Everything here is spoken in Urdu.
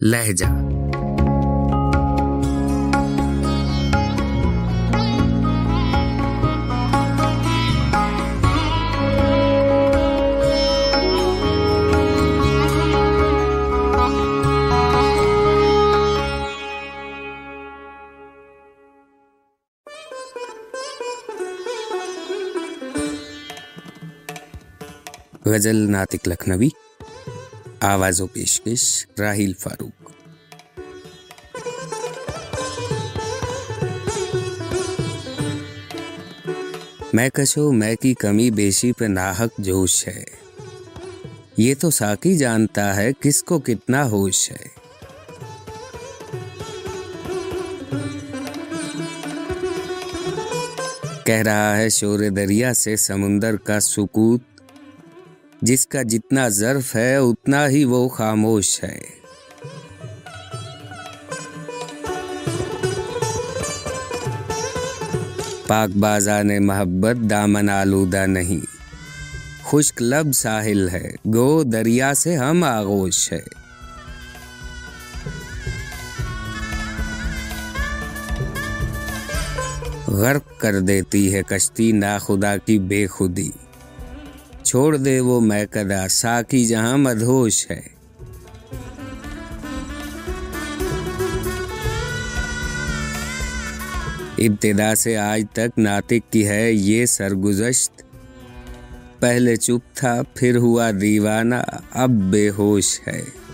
لہجہ۔ غزل ناطق لکھنوی۔ آواز و پیشکش راہیل فاروق۔ میں کشو میں کی کمی بیشی پہ ناحق جوش ہے۔ یہ تو ساکی جانتا ہے کس کو کتنا ہوش ہے۔ کہہ رہا ہے شور دریا سے سمندر کا سکوت۔ جس کا جتنا ظرف ہے اتنا ہی وہ خاموش ہے۔ پاک بازا نے محبت دامن آلودہ نہیں۔ خشک لب ساحل ہے، گو دریا سے ہم آغوش ہے۔ غرق کر دیتی ہے کشتی ناخدا کی بے خودی۔ چھوڑ دے وہ میں کدا ساکی جہاں مدھوش ہے۔ ابتدا سے آج تک ناطق کی ہے یہ سرگزشت۔ پہلے چپ تھا، پھر ہوا دیوانہ، اب بے ہوش ہے۔